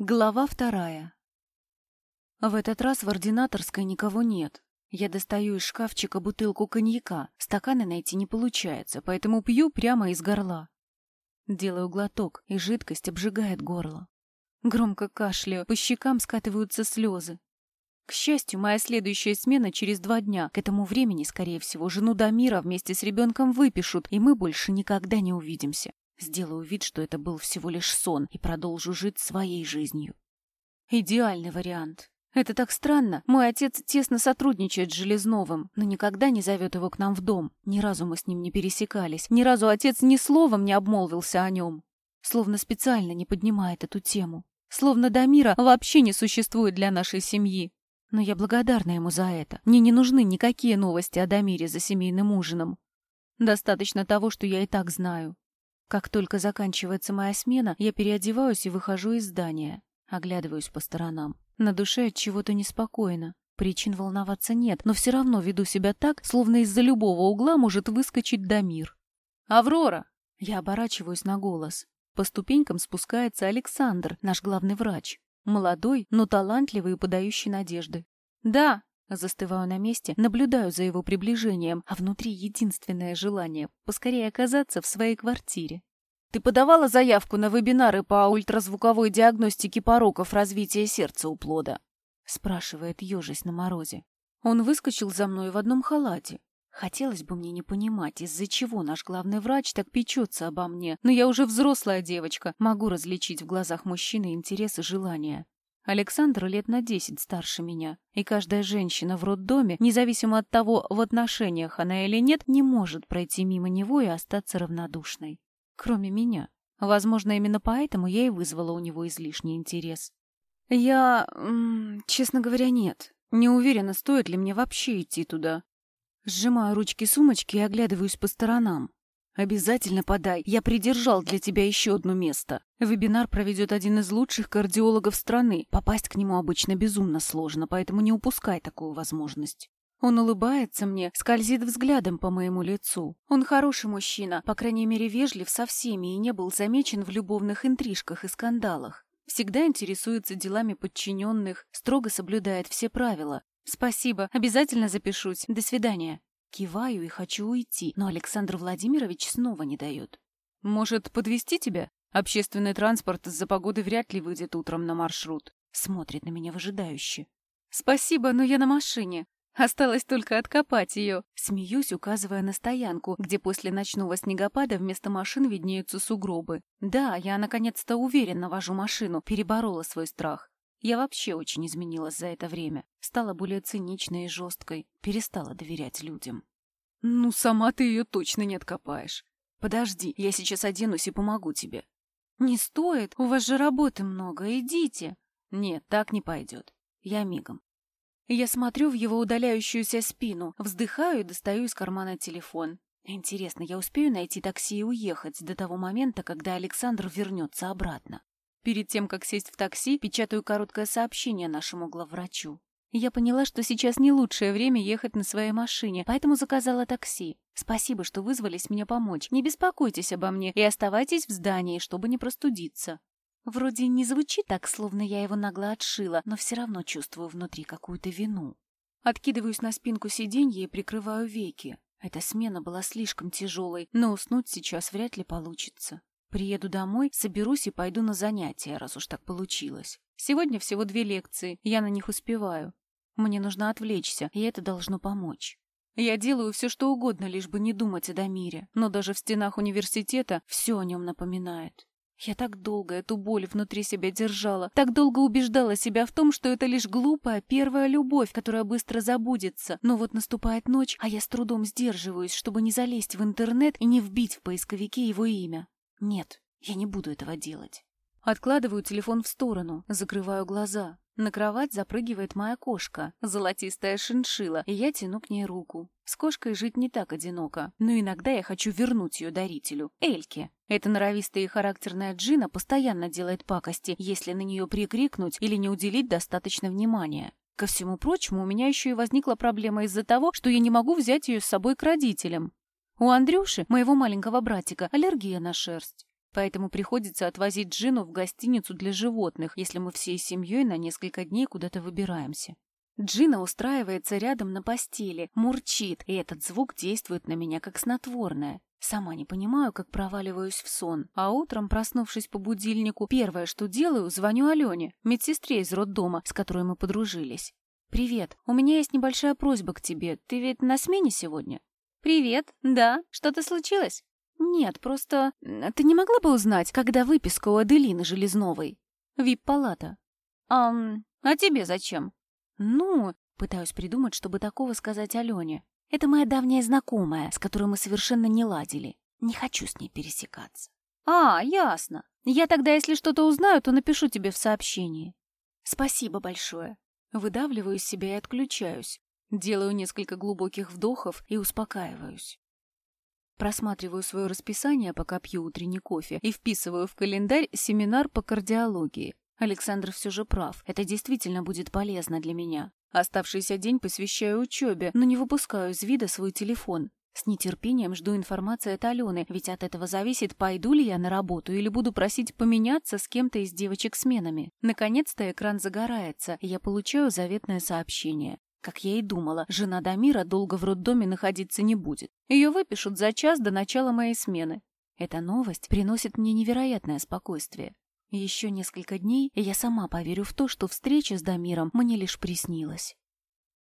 Глава вторая. В этот раз в ординаторской никого нет. Я достаю из шкафчика бутылку коньяка. Стаканы найти не получается, поэтому пью прямо из горла. Делаю глоток, и жидкость обжигает горло. Громко кашляю, по щекам скатываются слезы. К счастью, моя следующая смена через два дня. К этому времени, скорее всего, жену Дамира вместе с ребенком выпишут, и мы больше никогда не увидимся. Сделаю вид, что это был всего лишь сон, и продолжу жить своей жизнью. Идеальный вариант. Это так странно. Мой отец тесно сотрудничает с Железновым, но никогда не зовет его к нам в дом. Ни разу мы с ним не пересекались. Ни разу отец ни словом не обмолвился о нем. Словно специально не поднимает эту тему. Словно Дамира вообще не существует для нашей семьи. Но я благодарна ему за это. Мне не нужны никакие новости о Дамире за семейным ужином. Достаточно того, что я и так знаю. Как только заканчивается моя смена, я переодеваюсь и выхожу из здания. Оглядываюсь по сторонам. На душе от чего-то неспокойно. Причин волноваться нет, но все равно веду себя так, словно из-за любого угла может выскочить Дамир. «Аврора!» Я оборачиваюсь на голос. По ступенькам спускается Александр, наш главный врач. Молодой, но талантливый и подающий надежды. «Да!» Застываю на месте, наблюдаю за его приближением, а внутри единственное желание — поскорее оказаться в своей квартире. «Ты подавала заявку на вебинары по ультразвуковой диагностике пороков развития сердца у плода?» — спрашивает ежась на морозе. Он выскочил за мной в одном халате. Хотелось бы мне не понимать, из-за чего наш главный врач так печется обо мне, но я уже взрослая девочка, могу различить в глазах мужчины интерес и желания. Александр лет на десять старше меня, и каждая женщина в роддоме, независимо от того, в отношениях она или нет, не может пройти мимо него и остаться равнодушной. Кроме меня. Возможно, именно поэтому я и вызвала у него излишний интерес. Я, честно говоря, нет. Не уверена, стоит ли мне вообще идти туда. Сжимаю ручки сумочки и оглядываюсь по сторонам. Обязательно подай. Я придержал для тебя еще одно место. Вебинар проведет один из лучших кардиологов страны. Попасть к нему обычно безумно сложно, поэтому не упускай такую возможность. Он улыбается мне, скользит взглядом по моему лицу. Он хороший мужчина, по крайней мере вежлив со всеми и не был замечен в любовных интрижках и скандалах. Всегда интересуется делами подчиненных, строго соблюдает все правила. Спасибо, обязательно запишусь. До свидания. Киваю и хочу уйти, но Александр Владимирович снова не дает. «Может, подвести тебя? Общественный транспорт из-за погоды вряд ли выйдет утром на маршрут». Смотрит на меня выжидающе. «Спасибо, но я на машине. Осталось только откопать ее». Смеюсь, указывая на стоянку, где после ночного снегопада вместо машин виднеются сугробы. Да, я наконец-то уверенно вожу машину, переборола свой страх. Я вообще очень изменилась за это время. Стала более циничной и жесткой. Перестала доверять людям. Ну, сама ты ее точно не откопаешь. Подожди, я сейчас оденусь и помогу тебе. Не стоит, у вас же работы много, идите. Нет, так не пойдет. Я мигом. Я смотрю в его удаляющуюся спину, вздыхаю и достаю из кармана телефон. Интересно, я успею найти такси и уехать до того момента, когда Александр вернется обратно? Перед тем, как сесть в такси, печатаю короткое сообщение нашему главврачу. Я поняла, что сейчас не лучшее время ехать на своей машине, поэтому заказала такси. Спасибо, что вызвались мне помочь. Не беспокойтесь обо мне и оставайтесь в здании, чтобы не простудиться. Вроде не звучит так, словно я его нагло отшила, но все равно чувствую внутри какую-то вину. Откидываюсь на спинку сиденья и прикрываю веки. Эта смена была слишком тяжелой, но уснуть сейчас вряд ли получится. Приеду домой, соберусь и пойду на занятия, раз уж так получилось. Сегодня всего две лекции, я на них успеваю. Мне нужно отвлечься, и это должно помочь. Я делаю все, что угодно, лишь бы не думать о Дамире, но даже в стенах университета все о нем напоминает. Я так долго эту боль внутри себя держала, так долго убеждала себя в том, что это лишь глупая первая любовь, которая быстро забудется. Но вот наступает ночь, а я с трудом сдерживаюсь, чтобы не залезть в интернет и не вбить в поисковике его имя. Нет, я не буду этого делать. Откладываю телефон в сторону, закрываю глаза. На кровать запрыгивает моя кошка, золотистая шиншила, и я тяну к ней руку. С кошкой жить не так одиноко, но иногда я хочу вернуть ее дарителю, Эльке. Эта норовистая и характерная Джина постоянно делает пакости, если на нее прикрикнуть или не уделить достаточно внимания. Ко всему прочему, у меня еще и возникла проблема из-за того, что я не могу взять ее с собой к родителям. У Андрюши, моего маленького братика, аллергия на шерсть. Поэтому приходится отвозить Джину в гостиницу для животных, если мы всей семьей на несколько дней куда-то выбираемся. Джина устраивается рядом на постели, мурчит, и этот звук действует на меня как снотворное. Сама не понимаю, как проваливаюсь в сон, а утром, проснувшись по будильнику, первое, что делаю, звоню Алене, медсестре из роддома, с которой мы подружились. «Привет, у меня есть небольшая просьба к тебе. Ты ведь на смене сегодня?» «Привет, да. Что-то случилось?» «Нет, просто... Ты не могла бы узнать, когда выписка у Аделины Железновой? Вип-палата». «Ам... А тебе зачем?» «Ну...» Пытаюсь придумать, чтобы такого сказать Алене. Это моя давняя знакомая, с которой мы совершенно не ладили. Не хочу с ней пересекаться. «А, ясно. Я тогда, если что-то узнаю, то напишу тебе в сообщении». «Спасибо большое». Выдавливаю из себя и отключаюсь. Делаю несколько глубоких вдохов и успокаиваюсь. Просматриваю свое расписание, пока пью утренний кофе, и вписываю в календарь семинар по кардиологии. Александр все же прав, это действительно будет полезно для меня. Оставшийся день посвящаю учебе, но не выпускаю из вида свой телефон. С нетерпением жду информации от Алены, ведь от этого зависит, пойду ли я на работу или буду просить поменяться с кем-то из девочек сменами. Наконец-то экран загорается, и я получаю заветное сообщение. Как я и думала, жена Дамира долго в роддоме находиться не будет. Ее выпишут за час до начала моей смены. Эта новость приносит мне невероятное спокойствие. Еще несколько дней, и я сама поверю в то, что встреча с Дамиром мне лишь приснилась.